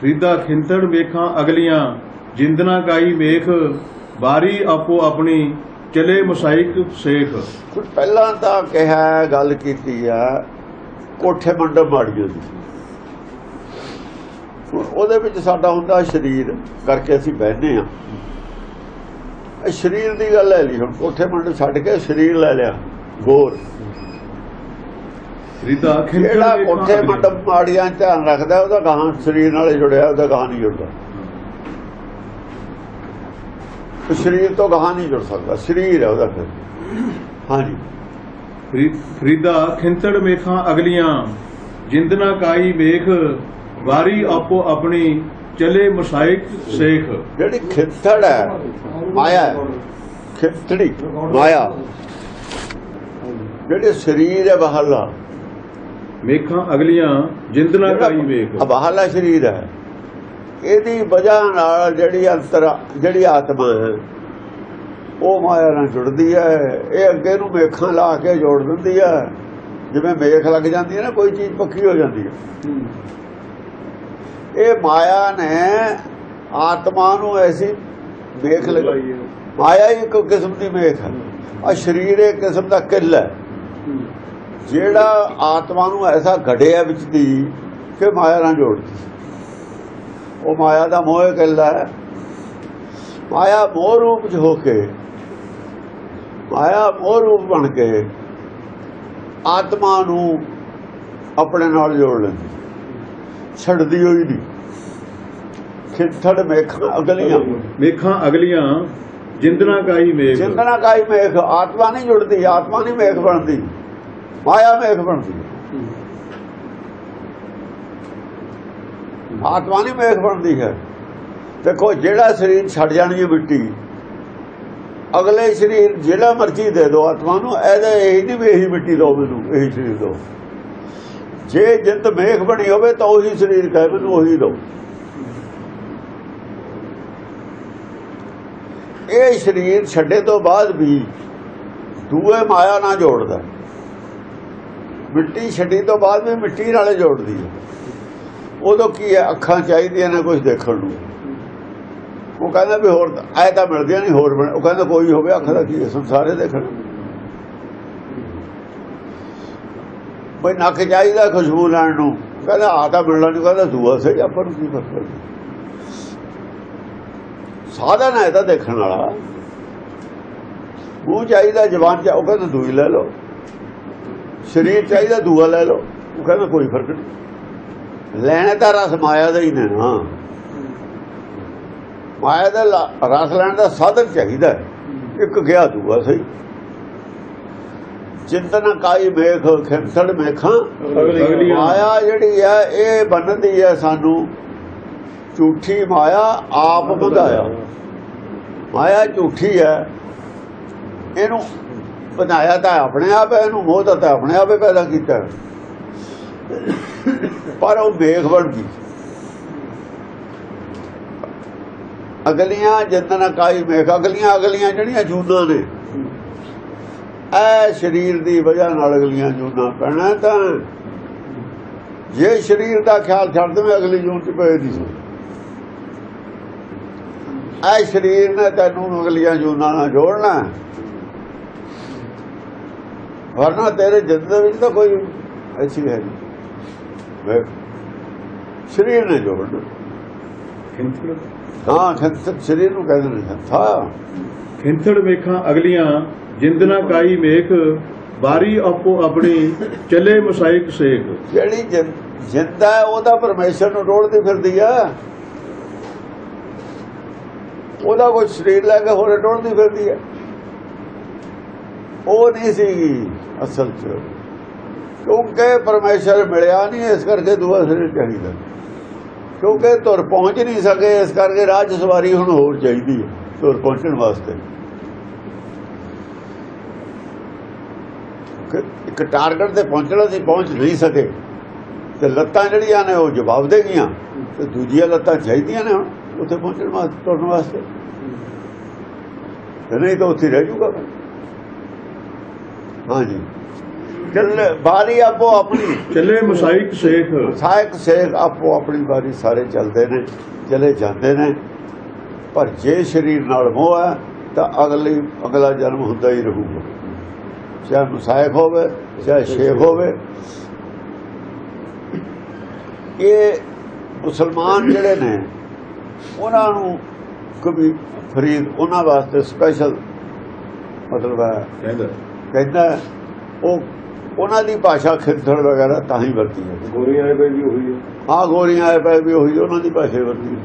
ਫਰੀਦਾ ਖਿੰਤੜ ਵੇਖਾਂ ਅਗਲੀਆਂ, ਜਿੰਦਨਾ ਕਾਈ ਮੇਖ, ਬਾਰੀ ਆਪੋ ਆਪਣੀ, ਚਲੇ ਮੁਸਾਇਕ ਸੇਖ। ਹੁਣ ਪਹਿਲਾਂ ਤਾਂ ਕਿਹਾ ਗੱਲ ਕੀਤੀ ਆ, ਕੋਠੇ ਮੰਡਪ ਮਾੜੀਆਂ ਦੀ ਹੁਣ ਉਹਦੇ ਵਿੱਚ ਸਾਡਾ ਹੁੰਦਾ ਸਰੀਰ, ਕਰਕੇ ਅਸੀਂ ਬਹਿੰਦੇ ਆ ਇਹ ਸਰੀਰ ਦੀ ਗੱਲ ਹੈ ਲਈ, ਹੁਣ ਕੋਠੇ ਮੰਡਪ ਛੱਡ ਕੇ ਸਰੀਰ ਲੈ ਲਿਆ, ਗੋਰ। ਫਰੀਦਾ ਖਿੰਤੜ ਜਿਹੜਾ ਵੇਖਾਂ ਕੋਠੇ। ਮੰਡਪ ਮਾੜੀਆਂ ਧਿਆਨ ਰੱਖਦਾ ਉਹਦਾ ਗਾਹਾਂ ਸਰੀਰ ਨਾਲ ਜੁੜਿਆ ਉਹਦਾ ਗਾਹਾਂ ਨਹੀਂ ਜੁੜਦਾ ਸਰੀਰ ਤੋਂ ਗਾਹਾਂ ਨਹੀਂ ਜੁੜ ਸਕਦਾ ਸਰੀਰ ਹੈ ਉਹਦਾ ਫਿਰ ਹਾਂਜੀ ਫਰੀ- ਫਰੀਦਾ ਖਿੰਤੜ ਵੇਖਾਂ ਅਗਲੀਆਂ ਜਿੰਦਨਾ ਕਾਈ ਮੇਖ ਬਾਰੀ ਆਪੋ ਆਪਣੀ ਚਲੇ ਮੁਸਾਇਕ ਸੇਖ ਜਿਹੜੀ ਖਿੱਤੜ ਹੈ ਮਾਇਆ। ਖਿੱਤੜੀ ਮਾਇਆ ਜਿਹੜੇ ਸਰੀਰ ਹੈ ਬਾਹਰਲਾ ਮੇਖਾਂ ਅਗਲੀਆਂ ਜਿੰਦਨਾ ਕਾਈ ਵੇਖ। ਬਾਹਰਲਾ ਸਰੀਰ ਹੈ ਇਹਦੀ ਵਜ੍ਹਾ ਨਾਲ ਜਿਹੜੀ ਅੰਤਰ ਜਿਹੜੀ ਆਤਮਾ ਹੈ ਉਹ ਮਾਇਆ ਨਾਲ ਜੁੜਦੀ ਹੈ ਇਹ ਅੱਗੇ ਨੂੰ ਮੇਖਾਂ ਲਾ ਕੇ ਜੋੜ ਦਿੰਦੀ ਹੈ। ਜਿਵੇਂ ਮੇਖ ਲੱਗ ਜਾਂਦੀ ਹੈ ਨਾ ਕੋਈ ਚੀਜ਼ ਪੱਕੀ ਹੋ ਜਾਂਦੀ ਹੈ। ਇਹ ਮਾਇਆ ਨੇ ਆਤਮਾ ਨੂੰ ਐਸੀ ਮੇਖ ਲਗਾਈ ਹੈ। ਮਾਇਆ ਹੀ ਇੱਕ ਕਿਸਮ ਦੀ ਮੇਖ ਹੈ। ਆ ਸਰੀਰ ਇੱਕ ਕਿਸਮ ਦਾ ਕਿੱਲ ਹੈ। ਜਿਹੜਾ ਆਤਮਾ ਨੂੰ ਐਸਾ ਘੜਿਆ ਵਿੱਚ ਦੀ ਕਿ ਮਾਇਆ ਨਾਲ ਜੋੜਦੀ। ਉਹ ਮਾਇਆ ਦਾ ਮੋਹ ਕਿੱਲਾ ਹੈ ਮਾਇਆ ਮੋਹ ਰੂਪ ਚ ਹੋ ਕੇ ਮਾਇਆ ਮੋਹ ਰੂਪ ਬਣ ਕੇ ਆਤਮਾ ਨੂੰ ਆਪਣੇ ਨਾਲ ਜੋੜ ਲੈਂਦੀ। ਛੱਡਦੀ ਹੋਈ ਨਹੀਂ। ਖਿੱਥੜ ਮੇਖਾਂ ਅਗਲੀਆਂ। ਮੇਖਾਂ ਅਗਲੀਆਂ ਜਿੰਦਨਾ ਕਾਈ ਮੇਖ। ਚਿੰਤਨਾ ਕਾਈ ਮੇਖ। ਆਤਮਾ ਨਹੀਂ ਜੁੜਦੀ ਆਤਮਾ ਨਹੀਂ ਮੇਖ ਬਣਦੀ। ਮਾਇਆ ਮੇਖ ਬਣਦੀ ਆਤਮਾ ਨਹੀਂ ਮੇਖ ਬਣਦੀ ਹੈ। ਦੇਖੋ ਜਿਹੜਾ ਸਰੀਰ ਛੱਡ ਜਾਣੀ ਹੈ ਮਿੱਟੀ ਅਗਲੇ ਸਰੀਰ ਜਿਹੜਾ ਮਰਜ਼ੀ ਦੇ ਦਿਓ ਆਤਮਾ ਨੂੰ ਇਹਦਾ ਇਹੀ ਨਹੀਂ ਵੀ ਇਹੀ ਮਿੱਟੀ ਦਿਓ ਮੈਨੂੰ ਇਹੀ ਸਰੀਰ ਦਿਓ। ਜੇ ਜਿੰਦ ਮੇਖ ਬਣੀ ਹੋਵੇ ਤਾਂ ਉਹੀ ਸਰੀਰ ਕਹੇ ਮੈਨੂੰ ਉਹੀ ਦਿਓ। ਇਹ ਸਰੀਰ ਛੱਡੇ ਤੋਂ ਬਾਅਦ ਵੀ ਦੂਏ ਮਾਇਆ ਨਾਲ ਜੋੜਦਾ। ਮਿੱਟੀ ਛੱਡੀ ਤੋਂ ਬਾਅਦ ਵੀ ਮਿੱਟੀ ਨਾਲੇ ਜੋੜਦੀ ਹੈ। ਉਦੋਂ ਕੀ ਹੈ? ਅੱਖਾਂ ਚਾਹੀਦੀਆਂ ਨੇ ਕੁਝ ਦੇਖਣ ਨੂੰ। ਉਹ ਕਹਿੰਦਾ ਵੀ ਹੋਰ ਐ ਤਾਂ ਮਿਲਦੀਆਂ ਨਹੀਂ ਹੋਰ ਉਹ ਕਹਿੰਦਾ ਕੋਈ ਹੋਵੇ ਅੱਖ ਦਾ ਕੀ ਸੰਸਾਰੇ ਦੇਖਣ। ਬਈ ਨੱਕ ਚਾਹੀਦਾ ਖੁਸ਼ਬੂ ਲੈਣ ਨੂੰ। ਕਹਿੰਦਾ ਆ ਤਾਂ ਮਿਲਣਾ ਨਹੀਂ। ਕਹਿੰਦਾ, ਦੂਆ ਸਹੀ, ਆਪਾਂ ਨੂੰ ਕੀ ਫ਼ਰਕ ਸਾਧਨ ਹੈ ਤਾਂ ਦੇਖਣ ਵਾਲਾ। ਮੂੰਹ ਚਾਹੀਦਾ ਜਵਾਨ ਚਾ ਉਹ ਕਹਿੰਦਾ, ਦੂਈ ਲੈ ਲਓ। ਸਰੀਰ ਚਾਹੀਦਾ ਦੂਆ ਲੈ ਲਓ। ਉਹ ਕਹਿੰਦਾ ਕੋਈ ਫ਼ਰਕ ਨਹੀਂ। ਲੈਣਾ ਤਾਂ ਰਸ ਮਾਇਆ ਦਾ ਹੀ ਨੇ ਨਾ ਮਾਇਆ ਦਾ ਰਸ ਲੈਣ ਦਾ ਸਾਧਨ ਚਾਹੀਦਾ। ਇੱਕ ਗਿਆ ਦੂਆ ਸਹੀ। ਚਿੰਤਨ ਕਾਈ ਮੇਖ ਖਿੰਸੜ ਮੇਖਾਂ। ਮਾਇਆ ਜਿਹੜੀ ਹੈ ਇਹ ਬੰਨਦੀ ਹੈ ਸਾਨੂੰ। ਝੂਠੀ ਮਾਇਆ ਆਪ ਵਧਾਇਆ ਮਾਇਆ ਝੂਠੀ ਹੈ। ਇਹਨੂੰ ਬਣਾਇਆ ਤਾਂ ਆਪਣੇ ਆਪ ਹੈ, ਇਹਨੂੰ ਮੋਹ ਤਾਂ ਆਪਣੇ ਆਪ ਹੀ ਪੈਦਾ ਕੀਤਾ। ਪਰ ਉਹ ਮੇਖ ਬਣ ਗਈ ਅਗਲੀਆਂ ਜਿੰਦਨ ਕਾਈ ਮੇਖ ਅਗਲੀਆਂ ਅਗਲੀਆਂ ਜਿਹੜੀਆਂ ਜੂਨਾਂ ਨੇ ਐ ਸਰੀਰ ਦੀ ਵਜ੍ਹਾ ਨਾਲ ਅਗਲੀਆਂ ਜੂਨਾਂ ਪੈਣਾ ਤਾਂ। ਜੇ ਸਰੀਰ ਦਾ ਖਿਆਲ ਛੱਡ ਦੇਵੇਂ, ਅਗਲੀ ਜੂਨ ਚ ਪਏ ਦੀ ਐ ਸਰੀਰ ਨੇ ਤੈਨੂੰ ਅਗਲੀਆਂ ਜੂਨਾਂ ਨਾਲ ਜੋੜਨਾ ਵਰਨਾ ਤੇਰੇ ਜਿੰਦ ਦੇ ਵਿੱਚ ਤਾਂ ਕੋਈ ਐਸੀ ਹੈ ਨਹੀਂ। ਵੇਖ, ਸਰੀਰ ਨੇ ਜੋੜਨਾ ਖਿੰਤੜ ਹਾਂ ਖੰਤ ਸਰੀਰ ਨੂੰ ਕਹਿੰਦੇ ਨੇ ਥਾ ਖਿੰਤੜ ਵੇਖਾਂ ਅਗਲੀਆਂ ਜਿੰਦਨਾ ਕਾਈ ਮੇਖ ਬਾਰੀ ਆਪੋ ਆਪਣੀ ਚਲੇ ਮੁਸਾਇਕ ਸੇਖ। ਜਿਹੜੀ ਜਿੰਦਾ ਹੈ ਉਹਦਾ ਪਰਮੇਸ਼ਰ ਨੂੰ ਰੋੜਦੀ ਫਿਰਦੀ ਆ। ਉਹਦਾ ਕੋਈ ਸਰੀਰ ਲੈ ਕੇ ਹੋਰ ਰੋੜਦੀ ਫਿਰਦੀ ਹੈ ਉਹ ਨਹੀਂ ਸੀ ਅਸਲ ਚ। ਕਿਉਂਕਿ ਪਰਮੇਸ਼ਰ ਮਿਲਿਆ ਨਹੀਂ, ਇਸ ਕਰਕੇ ਦੂਆ ਸਰੀਰ ਚਾਹੀਦਾ ਕਿਉਂਕਿ ਤੁਰ ਪਹੁੰਚ ਨਹੀਂ ਸਕੇ, ਇਸ ਕਰਕੇ ਰਾਜ ਸਵਾਰੀ ਹੁਣ ਹੋਰ ਚਾਹੀਦੀ ਹੈ, ਤੁਰ ਪਹੁੰਚਣ ਵਾਸਤੇ। ਇੱਕ ਟਾਰਗੇਟ ਤੇ ਪਹੁੰਚਣਾ ਸੀ, ਪਹੁੰਚ ਨਹੀਂ ਸਕੇ। ਤੇ ਲੱਤਾਂ ਜਿਹੜੀਆਂ ਨੇ, ਉਹ ਜਵਾਬ ਦੇ ਗਈਆਂ। ਤੇ ਦੂਜੀਆਂ ਲੱਤਾਂ ਚਾਹੀਦੀਆਂ ਨੇ ਹੁਣ, ਉੱਥੇ ਪਹੁੰਚਣ ਵਾਸਤੇ ਤੁਰਨ ਵਾਸਤੇ। ਨਹੀਂ ਤਾਂ ਉੱਥੇ ਰਹਿ ਜਾਊਗਾ ਹਾਂਜੀ। ਚੱਲੇ ਬਾਰੀ ਆਪੋ ਆਪਣੀ। ਚੱਲੇ ਮਸਾਇਕ ਸੇਖ। ਸਾਇਕ ਸੇਖ ਆਪੋ ਆਪਣੀ ਬਾਰੀ ਸਾਰੇ ਚੱਲਦੇ ਨੇ ਚਲੇ ਜਾਂਦੇ ਨੇ। ਪਰ ਜੇ ਸਰੀਰ ਨਾਲ ਮੋਹ ਹੈ ਤਾਂ ਅਗਲੀ ਅਗਲਾ ਜਨਮ ਹੁੰਦਾ ਹੀ ਰਹੂਗਾ। ਚਾਹੇ ਮੁਸਾਇਕ ਹੋਵੇ ਚਾਹੇ ਸ਼ੇਖ ਹੋਵੇ। ਇਹ ਮੁਸਲਮਾਨ ਜਿਹੜੇ ਨੇ ਉਹਨਾਂ ਨੂੰ ਕभी ਫਰੀਦ ਉਹਨਾਂ ਵਾਸਤੇ ਸਪੈਸ਼ਲ ਮਤਲਬ ਹੈ ਕਹਿੰਦਾ ਉਹ ਉਹਨਾਂ ਦੀ ਭਾਸ਼ਾ ਖਿੱਦੜ ਵਗੈਰਾ ਤਾਂ ਹੀ ਵਰਤੀ ਹੈ ਗੋਰੀਆਂ ਦੇ ਵੀ ਹੋਈ ਹੈ। ਹਾਂ ਗੋਰੀਆਂ ਆਏ ਪਏ ਵੀ ਉਹੀ ਉਹਨਾਂ ਦੀ ਭਾਸ਼ਾ ਵਰਤੀ